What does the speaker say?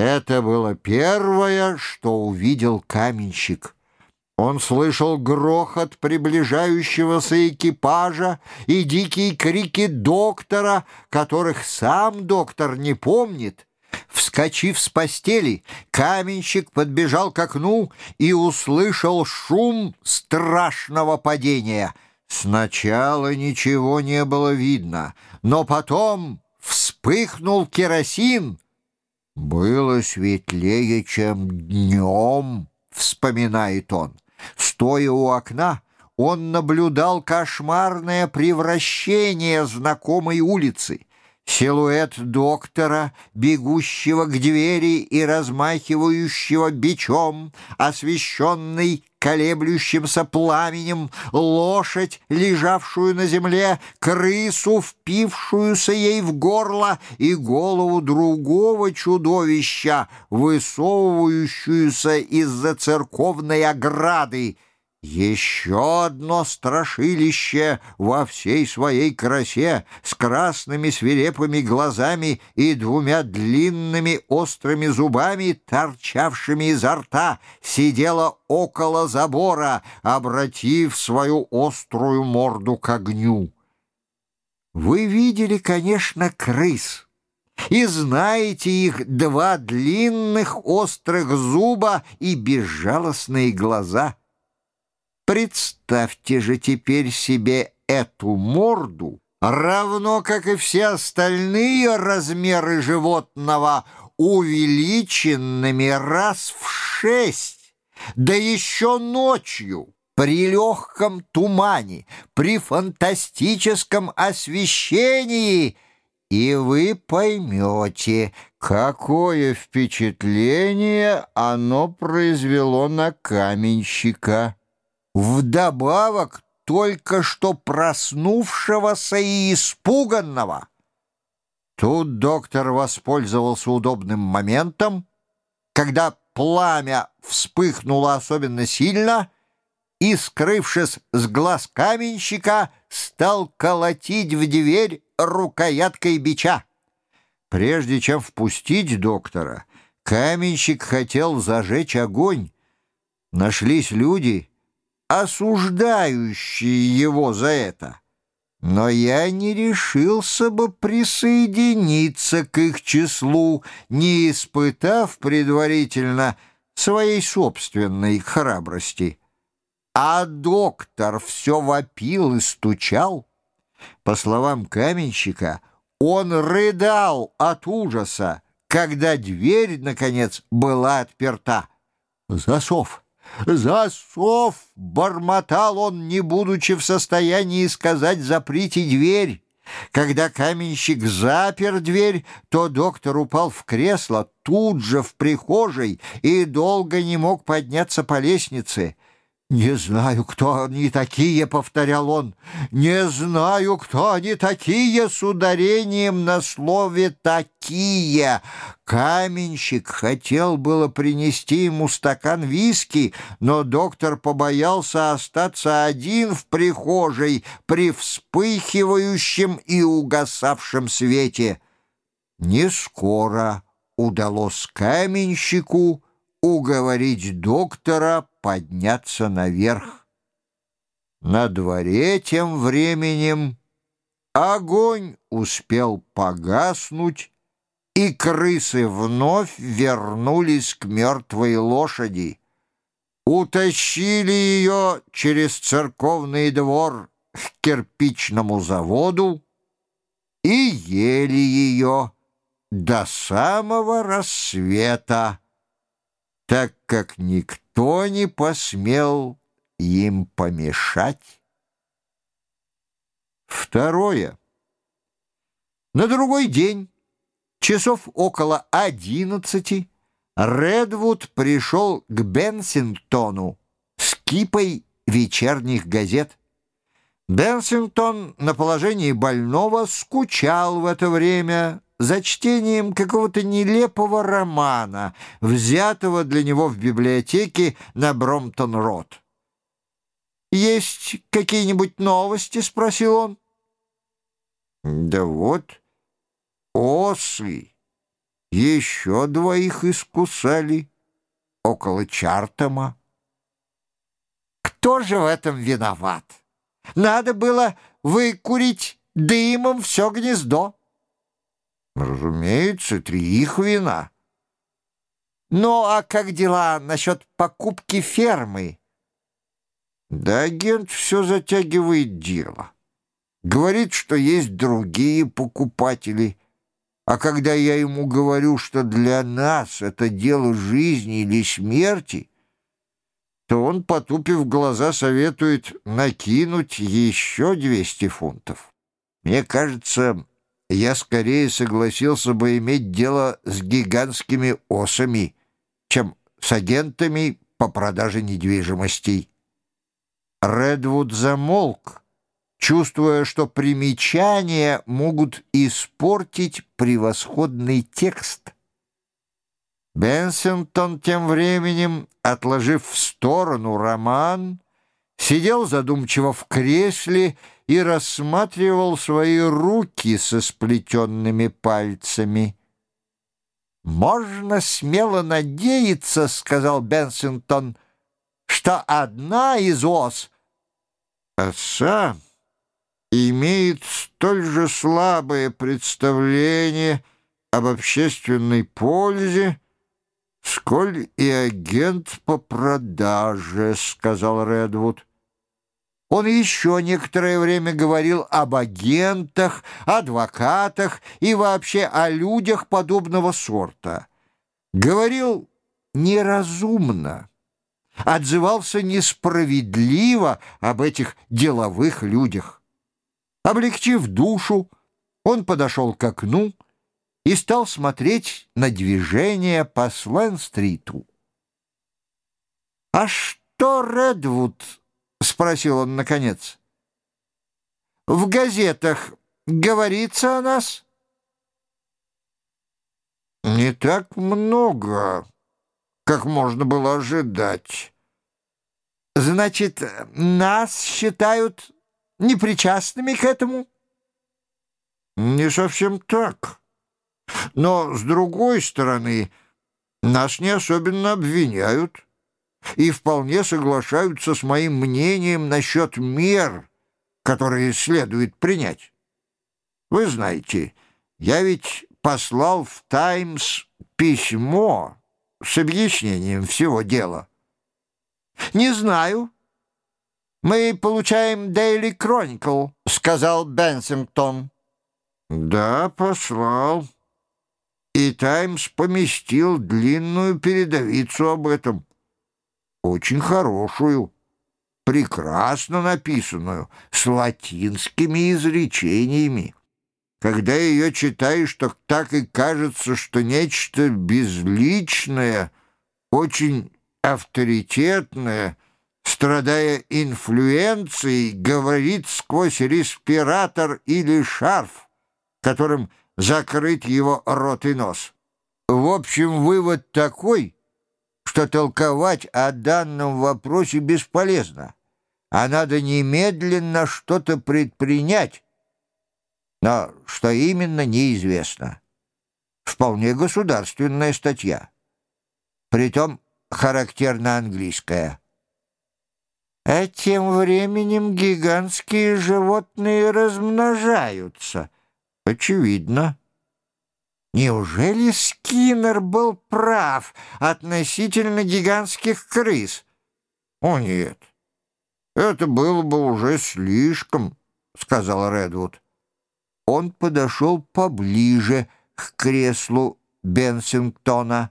Это было первое, что увидел каменщик. Он слышал грохот приближающегося экипажа и дикие крики доктора, которых сам доктор не помнит. Вскочив с постели, каменщик подбежал к окну и услышал шум страшного падения. Сначала ничего не было видно, но потом вспыхнул керосин. Было светлее, чем днем, вспоминает он. Стоя у окна, он наблюдал кошмарное превращение знакомой улицы. Силуэт доктора, бегущего к двери и размахивающего бичом, освещенный колеблющимся пламенем, лошадь, лежавшую на земле, крысу, впившуюся ей в горло, и голову другого чудовища, высовывающуюся из-за церковной ограды — еще одно страшилище во всей своей красе, с красными свирепыми глазами и двумя длинными острыми зубами, торчавшими изо рта, сидело около забора, обратив свою острую морду к огню. Вы видели, конечно, крыс, и знаете их два длинных острых зуба и безжалостные глаза — Представьте же теперь себе эту морду, равно как и все остальные размеры животного, увеличенными раз в шесть, да еще ночью, при легком тумане, при фантастическом освещении, и вы поймете, какое впечатление оно произвело на каменщика. Вдобавок только что проснувшегося и испуганного. Тут доктор воспользовался удобным моментом, когда пламя вспыхнуло особенно сильно и, скрывшись с глаз каменщика, стал колотить в дверь рукояткой бича. Прежде чем впустить доктора, каменщик хотел зажечь огонь. Нашлись люди — осуждающие его за это. Но я не решился бы присоединиться к их числу, не испытав предварительно своей собственной храбрости. А доктор все вопил и стучал. По словам каменщика, он рыдал от ужаса, когда дверь, наконец, была отперта. Засов! «Засов!» — бормотал он, не будучи в состоянии сказать «заприте дверь». Когда каменщик запер дверь, то доктор упал в кресло тут же в прихожей и долго не мог подняться по лестнице. «Не знаю, кто они такие», — повторял он. «Не знаю, кто они такие» с ударением на слове «такие». Каменщик хотел было принести ему стакан виски, но доктор побоялся остаться один в прихожей при вспыхивающем и угасавшем свете. Не скоро удалось каменщику уговорить доктора подняться наверх. На дворе тем временем огонь успел погаснуть, и крысы вновь вернулись к мертвой лошади. Утащили ее через церковный двор к кирпичному заводу и ели ее до самого рассвета так как никто не посмел им помешать. Второе. На другой день, часов около одиннадцати, Редвуд пришел к Бенсингтону с кипой вечерних газет. Бенсингтон на положении больного скучал в это время, за чтением какого-то нелепого романа, взятого для него в библиотеке на Бромтон-Рот. «Есть какие-нибудь новости?» — спросил он. «Да вот, осы, еще двоих искусали около Чартома. Кто же в этом виноват? Надо было выкурить дымом все гнездо. Разумеется, три их вина. Ну, а как дела насчет покупки фермы? Да агент все затягивает дело. Говорит, что есть другие покупатели. А когда я ему говорю, что для нас это дело жизни или смерти, то он, потупив глаза, советует накинуть еще 200 фунтов. Мне кажется, я скорее согласился бы иметь дело с гигантскими осами, чем с агентами по продаже недвижимостей. Редвуд замолк, чувствуя, что примечания могут испортить превосходный текст. Бенсингтон тем временем, отложив в сторону роман, сидел задумчиво в кресле и рассматривал свои руки со сплетенными пальцами. «Можно смело надеяться, — сказал Бенсингтон, — что одна из ос отца имеет столь же слабое представление об общественной пользе, сколь и агент по продаже, — сказал Редвуд. Он еще некоторое время говорил об агентах, адвокатах и вообще о людях подобного сорта. Говорил неразумно, отзывался несправедливо об этих деловых людях. Облегчив душу, он подошел к окну и стал смотреть на движение по Слен-стриту. «А что Редвуд?» — спросил он наконец. «В газетах говорится о нас?» «Не так много, как можно было ожидать». «Значит, нас считают непричастными к этому?» «Не совсем так. Но, с другой стороны, нас не особенно обвиняют» и вполне соглашаются с моим мнением насчет мер, которые следует принять. Вы знаете, я ведь послал в «Таймс» письмо с объяснением всего дела. «Не знаю. Мы получаем «Дейли Кроникл», — сказал Бенсингтон. «Да, послал. И «Таймс» поместил длинную передовицу об этом» очень хорошую, прекрасно написанную, с латинскими изречениями. Когда ее читаешь, то так и кажется, что нечто безличное, очень авторитетное, страдая инфлюенцией, говорит сквозь респиратор или шарф, которым закрыт его рот и нос. В общем, вывод такой — что толковать о данном вопросе бесполезно, а надо немедленно что-то предпринять, но что именно неизвестно. Вполне государственная статья, притом характерно английская. А тем временем гигантские животные размножаются. Очевидно. Неужели Скиннер был прав относительно гигантских крыс? О, нет. Это было бы уже слишком, сказал Редвуд. Он подошел поближе к креслу Бенсингтона.